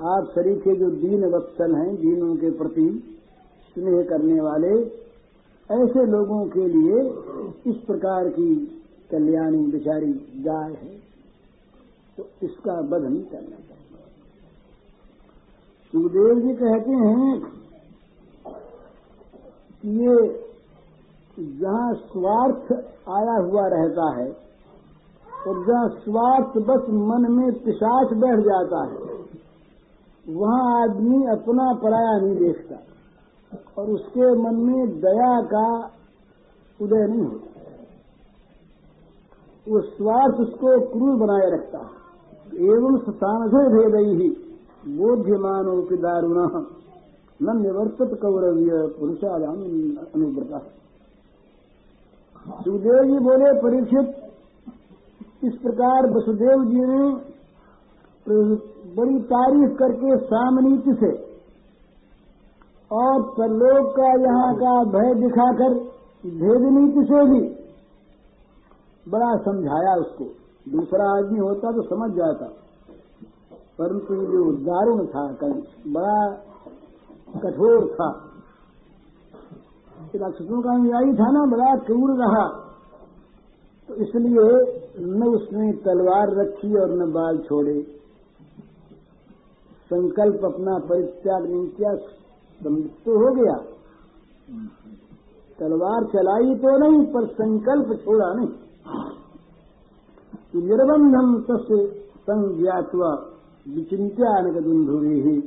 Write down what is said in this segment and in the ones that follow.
आप शरीर के जो दीन वत्सल हैं, दीनों के प्रति स्नेह करने वाले, ऐसे लोगों के लिए इस प्रकार की कल्याणी बिचारी गाय है। तो इसका वध नहीं करना चाहिए। सुखदेव जी कहते हैं कि ये जहाँ स्वार्थ आया हुआ रहता है और जहाँ स्वार्थ बस मन में पिशाच बैठ जाता है वहाँ आदमी अपना पराया नहीं देखता और उसके मन में दया का उदय नहीं होता। वो स्वार्थ उसको क्रूर बनाए रखता है। एवं सांझे भेद ही, बोध्यमानो की दारुण। न निवर्तित कौरव्य पुरुषाराम अनुव्रता। सुखदेव जी बोले, परीक्षित, इस प्रकार वसुदेव जी ने बड़ी तारीफ़ करके सामनीति से और परलोक का यहाँ का भय दिखाकर भेद नीति से भी। बड़ा समझाया उसको। दूसरा आदमी होता तो समझ जाता। परंतु जो दारुण था कंस बड़ा कठोर था। राक्षसों का अनुयायी था ना, बड़ा क्रूर रहा। तो इसलिए न उसने तलवार रखी और न बाल छोड़े। संकल्प अपना परित्याग नहीं किया तो हो गया। तलवार चलाई तो नहीं, पर संकल्प छोड़ा नहीं। निर्बंधम तस्य संज्ञात्वा विचिंत्यानक दुंधुरी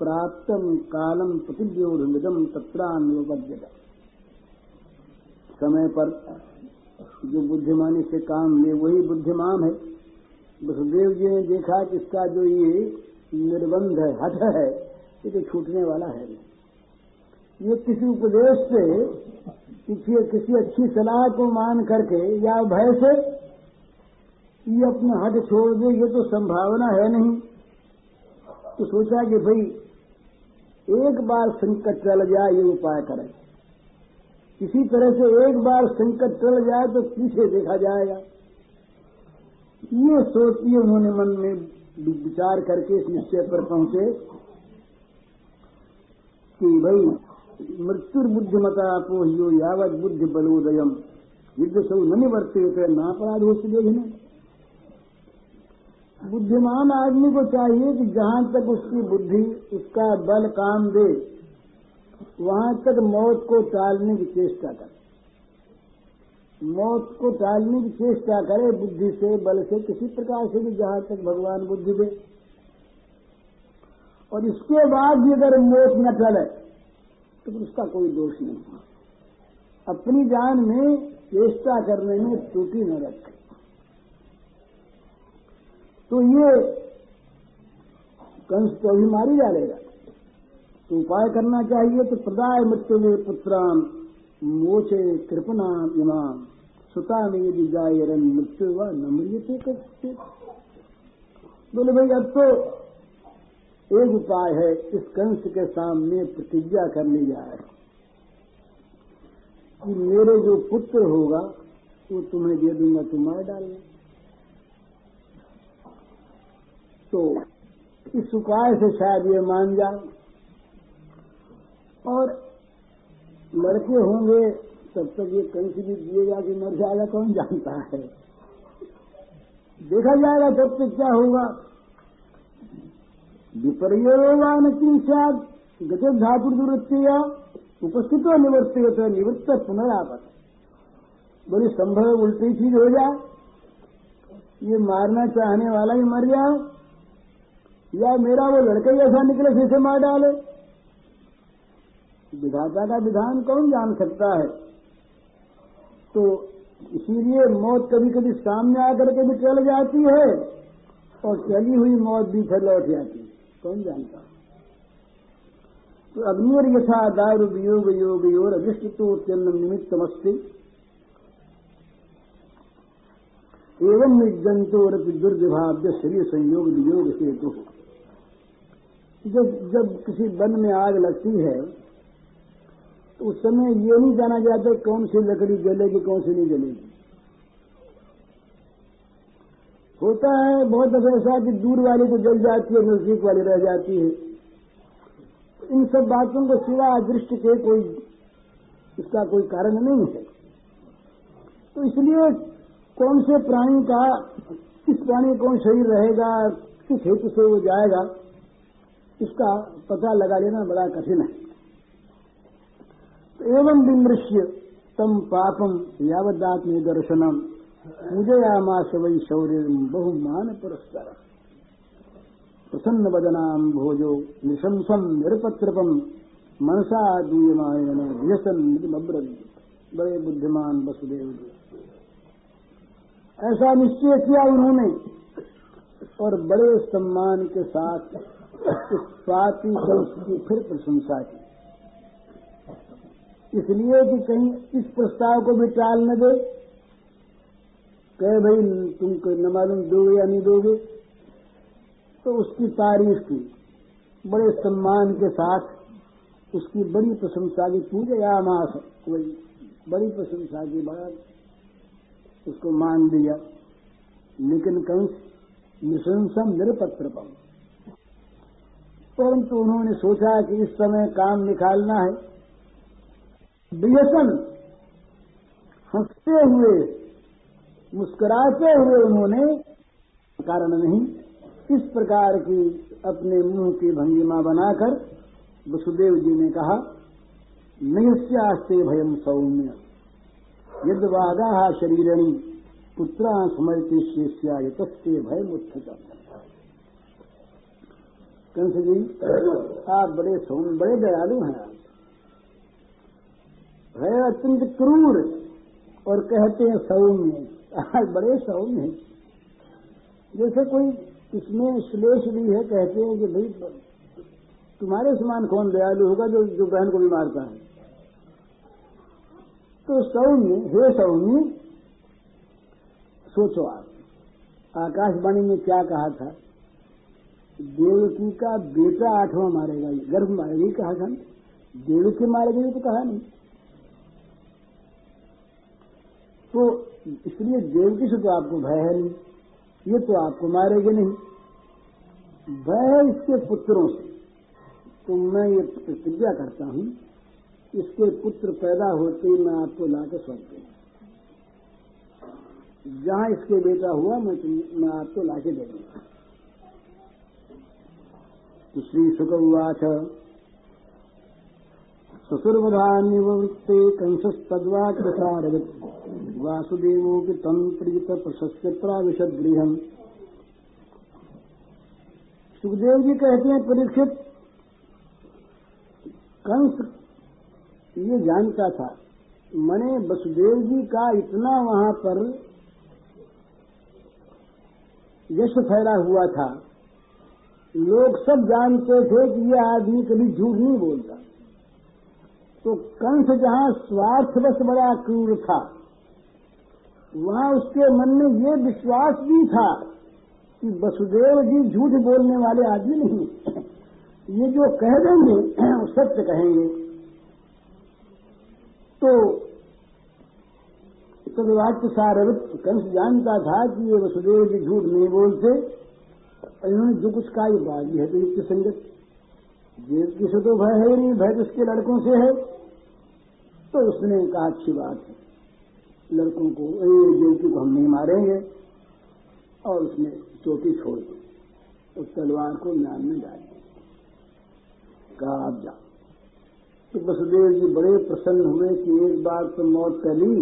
प्राप्तम कालम प्रतिव्योधमिदम तत्रान्योपद्यत। समय पर जो बुद्धिमानी से काम ले, वही बुद्धिमान है। वसुदेव जी ने देखा कि इसका जो ये निर्बंध है हठ है ये तो छूटने वाला है। नहीं ये किसी उपदेश से किसी किसी अच्छी सलाह को मान करके या भय से ये अपने हट छोड़ दे, ये तो संभावना है नहीं। तो सोचा कि भाई, एक बार संकट चल जाए, ये उपाय करें। किसी तरह से एक बार संकट चल जाए तो पीछे देखा जाएगा। ये सोचिए उन्होंने मन में विचार करके इस निश्चय पर पहुँचे कि भाई मृत्युर्बुद्धिमता पोहियो यावत बुद्धि बलोदयम। युद्ध सब न निवर्ते थे नापराध हो देखने बुद्धिमान आदमी को चाहिए कि जहाँ तक उसकी बुद्धि, उसका बल काम दे, वहाँ तक मौत को टालने की चेष्टा करे। मौत को टालने की चेष्टा करे? बुद्धि से, बल से, किसी प्रकार से भी जहाँ तक भगवान बुद्धि दे। और इसके बाद भी अगर मौत न टले तो उसका कोई दोष नहीं अपनी जान में चेष्टा करने में त्रुटि न रखे। तो ये कंस तो अभी मारी डालेगा। तो उपाय करना चाहिए तो प्रदाय मृत्यु में पुत्रान मोचे कृपना इमाम सुता में यदि जाए रन मृत्यु हुआ न करते। बोले, भाई, अब तो एक उपाय है, इस कंस के सामने प्रतिज्ञा कर ली जाए। कि मेरे जो पुत्र होगा, वो तुम्हें दे दूँगा, तुम मार डालना। तो इस उपाय से शायद ये मान जाए। और लड़के होंगे, तब तक ये कहीं से भी दिएगा कि मर जाएगा, कौन जानता है? देखा जाएगा तब तक क्या होगा। विपर्यवान किंचाद गति धातु दुवृत्तिया उपस्थित निवृत्ति होते निवृत्त पुनरापत बड़ी संभव उल्टी चीज़ हो जाए। ये मारना चाहने वाला ही मर जाए। या मेरा वो लड़का ही ऐसा निकले जैसे मार डाले। विधाता का विधान कौन जान सकता है? तो इसीलिए मौत कभी कभी सामने आकर के भी चल जाती है और चली हुई मौत भी फिर लौट जाती है। कौन जानता तो अग्निर यथा दारु वियोग योग योर अभिष्ट तो उत्न्न निमित्तमस्ति। एवं निर्जंतोर दुर्विभाव्य शरीर संयोग वियोग हेतु जब जब किसी वन में आग लगती है तो उस समय ये नहीं जाना जाता कौन सी लकड़ी जलेगी, कौन सी नहीं जलेगी। होता है, बहुत दफ़ा ऐसा कि दूर वाली तो जल जाती है, नज़दीक वाली रह जाती है। इन सब बातों को सिवा अदृष्ट के कोई, इसका कोई कारण नहीं है। तो इसलिए कौन से प्राणी का, किस प्राणी कौन शरीर रहेगा, किस हेतु से वो जाएगा, इसका पता लगा लेना बड़ा कठिन है। एवं विमृश्य तम पापम यावदात्म दर्शनम पूजयामास वै शौर्य बहुमान पुरस्कार प्रसन्न बदनाम भोजो निशंसम निरपत्रपम मनसा दूयमायन व्यसन बड़े बुद्धिमान वसुदेव जी। ऐसा निश्चय किया उन्होंने और बड़े सम्मान के साथ स्वाति कंस की फिर प्रशंसा की। इसलिए कि कहीं इस प्रस्ताव को भी टाल न दे। कहे, भाई तुम न मालूम दोगे या नहीं दोगे? तो उसकी तारीफ़ की। बड़े सम्मान के साथ उसकी बड़ी प्रशंसा की पूजे या मास वही बड़ी प्रशंसा की बात उसको मान दिया। लेकिन कंस निशंसम निरपत्रपम परंतु उन्होंने सोचा कि इस समय काम निकालना है। व्यसन हँसते हुए, मुस्कुराते हुए उन्होंने, कारण नहीं, इस प्रकार की अपने मुँह की भंगिमा बनाकर वसुदेव जी ने कहा, नयस्यास्ते भयम सौम्य। यद वागा शरीरणी, पुत्रा स्मृति शेष्या यतस्ते भय उत्थता। कंस जी, आप बड़े सौम्य, बड़े दयालु हैं आप। है अत्यंत क्रूर और कहते हैं सौम्य। आज बड़े सौम्य हैं। जैसे कोई इसमें श्लेष भी है, कहते हैं कि भाई, तुम्हारे समान कौन दयालु होगा जो जो बहन को भी मारता है? तो सौम्य, हे सौम्य, सोचो आप, आकाशवाणी में क्या कहा था? देवकी का बेटा आठवां मारेगा। गर्भ मारेगी कहा था देवकी मारेगी तो कहा नहीं। तो इसलिए देवकी से तो आपको भय है नहीं। ये तो आपको मारेगे नहीं। भय है इसके पुत्रों से। तो मैं ये प्रतिज्ञा करता हूँ, इसके पुत्र पैदा होते ही मैं आपको लाकर सौंप दूँगा। जहाँ इसके बेटा हुआ, मैं मैं आपको लाके दे दूँगा। तो श्री सुख ससुर्वधान्यवृत्ते कंसस्तद्वाक्यसारवत् वासुदेवोऽपि तम् प्रीत प्रशस्य प्राविशद्गृहम् सुखदेव जी कहते हैं, परीक्षित, कंस ये जानता था, मने वसुदेव जी का इतना वहाँ पर यश फैला हुआ था। लोग सब जानते थे कि यह आदमी कभी झूठ नहीं बोलता। तो कंस जहाँ बस बड़ा क्रूर था, वहाँ उसके मन में ये विश्वास भी था कि वसुदेव जी झूठ बोलने वाले आदमी नहीं ये जो कह देंगे, वो सत्य कहेंगे। तो तदवाक्य सारवृत कंस जानता था कि ये वसुदेव जी झूठ नहीं बोलते, इन्होंने जो कुछ कहा भी है तो युक्त संगत देव से तो भय है नहीं, भय तो उसके लड़कों से है। तो उसने कहा, अच्छी बात है। लड़कों को देवकी को हम नहीं मारेंगे। और उसने चोटी छोड़ दी। उस तलवार को म्यान में डाल कहा, आप जाओ। तो वसुदेव जी बड़े प्रसन्न हुए कि एक बार तो मौत टली,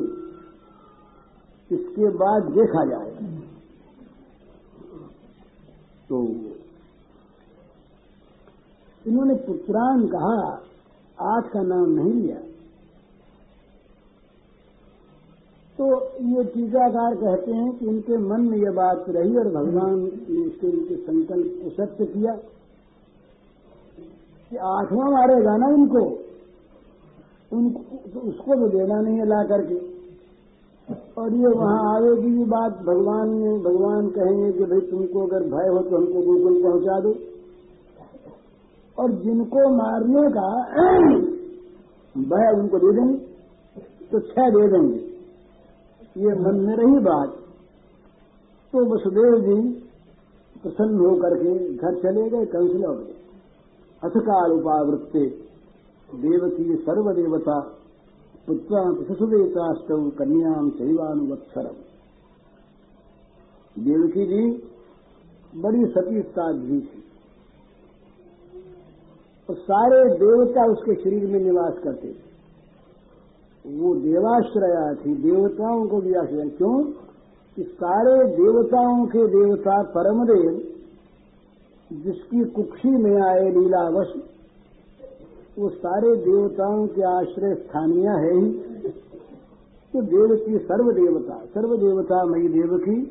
इसके बाद देखा जाएगा। तो इन्होंने पुत्रान कहा, आज का नाम नहीं लिया। तो ये टीकाकार कहते हैं कि इनके मन में यह बात रही और भगवान ने इसके उनके संकल्प को सत्य किया कि आठवां मारेगा ना इनको उनको तो उसको तो देना नहीं है ला करके। और ये वहाँ आएगी ये बात, भगवान ने, भगवान कहेंगे कि भाई तुमको अगर भय हो तो हमको गोकुल पहुँचा दो। और जिनको मारने का भय उनको दे देंगे। तो छह दे देंगे। ये मन में रही बात। तो वसुदेव जी प्रसन्न होकर के घर चले गए, कंस लौट गए। अथकाल उपावृत्ते देवती सर्वदेवता पुत्रा शिशुदेताष्टव कन्याम शैवानुवत्सरम देवकी जी बड़ी सती साध्वी थी। और सारे देवता उसके शरीर में निवास करते थे। वो देवाश्रया थी, देवताओं को भी आश्रय क्यों? कि सारे देवताओं के देवता परमदेव, जिसकी कुक्षी में आए लीलावश, वो सारे देवताओं के आश्रय स्थानीय है ही। तो देव की सर्वदेवता सर्वदेवता मई देव की।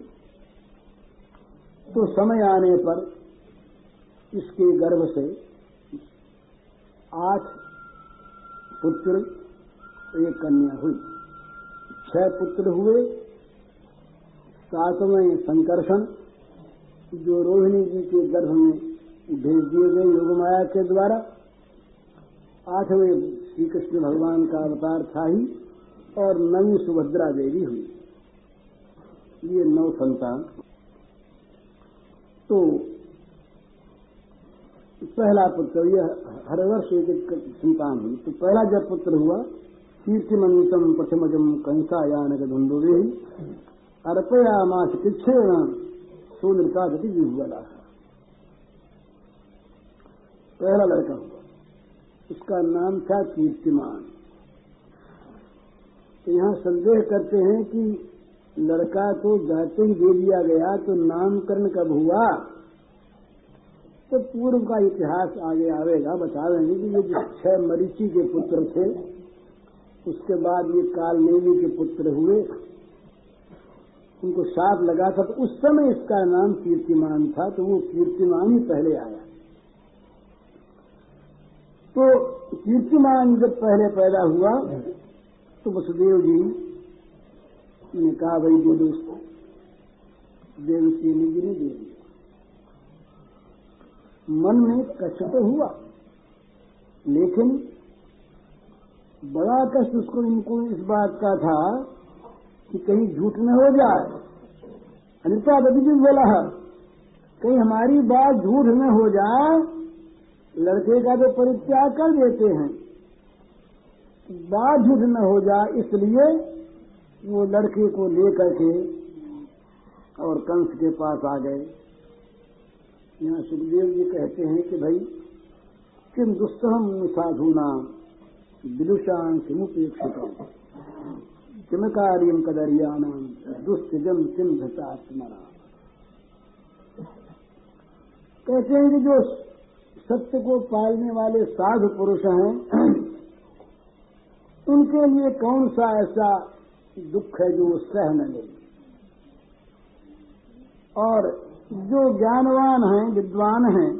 तो समय आने पर इसके गर्भ से आठ पुत्र एक कन्या हुई। छह पुत्र हुए। सातवें संकर्षण, जो रोहिणी जी के गर्भ में भेज दिए गए योगमाया के द्वारा। आठवें श्री कृष्ण भगवान का अवतार था ही, और नवी सुभद्रा देवी हुई। ये नौ संतान। तो पहला पुत्र, यह हर वर्ष एक संतान हुई। तो पहला जब पुत्र हुआ कीर्तिमंतम प्रथमजम कंसायान धुंधुवे अर्पया मास किच्छेण सोनृता गति विह्वला पहला लड़का हुआ। उसका नाम था कीर्तिमान। तो यहाँ संदेह करते हैं कि लड़का तो जाते ही दे दिया गया तो नामकरण कब हुआ? तो पूर्व का इतिहास आगे आवेगा, बता देंगे कि ये जो छह मरीची के पुत्र थे उसके बाद ये कालनेमी के पुत्र हुए। उनको साथ लगा था तो उस समय इसका नाम कीर्तिमान था तो वो कीर्तिमान ही पहले आया। तो कीर्तिमान जब पहले पैदा हुआ तो वसुदेव जी ने कहा, भाई दे दो उसको देवसेनी जी ने दे दिया। मन में कष्ट तो हुआ, लेकिन बड़ा कष्ट उसको इनको इस बात का था कि कहीं झूठ न हो जाए। अनिता बदी बोला है कहीं हमारी बात झूठ न हो जाए, लड़के का तो परित्याग कर देते हैं। बात झूठ न हो जाए, इसलिए वो लड़के को लेकर के और कंस के पास आ गए। यहाँ सुखदेव जी कहते हैं कि भाई, किम दुस्तम साधु नाम विदुषान किमुपेक्षित किम कार्यम कदरियाणाम दुस्तजम किम धतात्मना कहते हैं कि जो सत्य को पालने वाले साधु पुरुष हैं, उनके लिए कौन सा ऐसा दुख है जो वो सह न ले? और जो ज्ञानवान हैं, विद्वान हैं,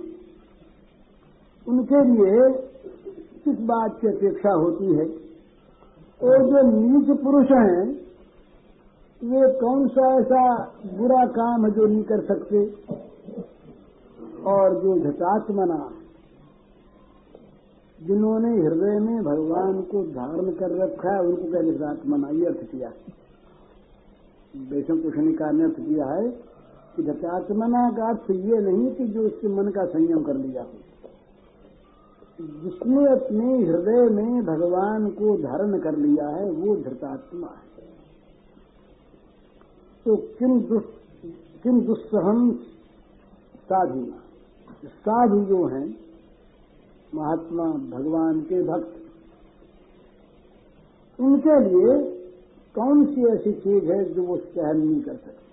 उनके लिए बात की अपेक्षा होती है। और जो नीच पुरुष हैं, वे कौन सा ऐसा बुरा काम है जो नहीं कर सकते? और जो घटात्मना जिन्होंने हृदय में भगवान को धारण कर रखा है, उनको क्या घटात्मना ये अर्थ किया। वैष्णव कुशनिकार ने अर्थ किया है कि घटात्मना का अर्थ ये नहीं कि जो उसके मन का संयम कर लिया हो। जिसने अपने हृदय में भगवान को धारण कर लिया है, वो धृतात्मा है। तो किम दुस् किम दुस्सहम साधु? साधु जो हैं, महात्मा भगवान के भक्त, उनके लिए कौन सी ऐसी चीज़ है जो वो सहन नहीं कर सकते?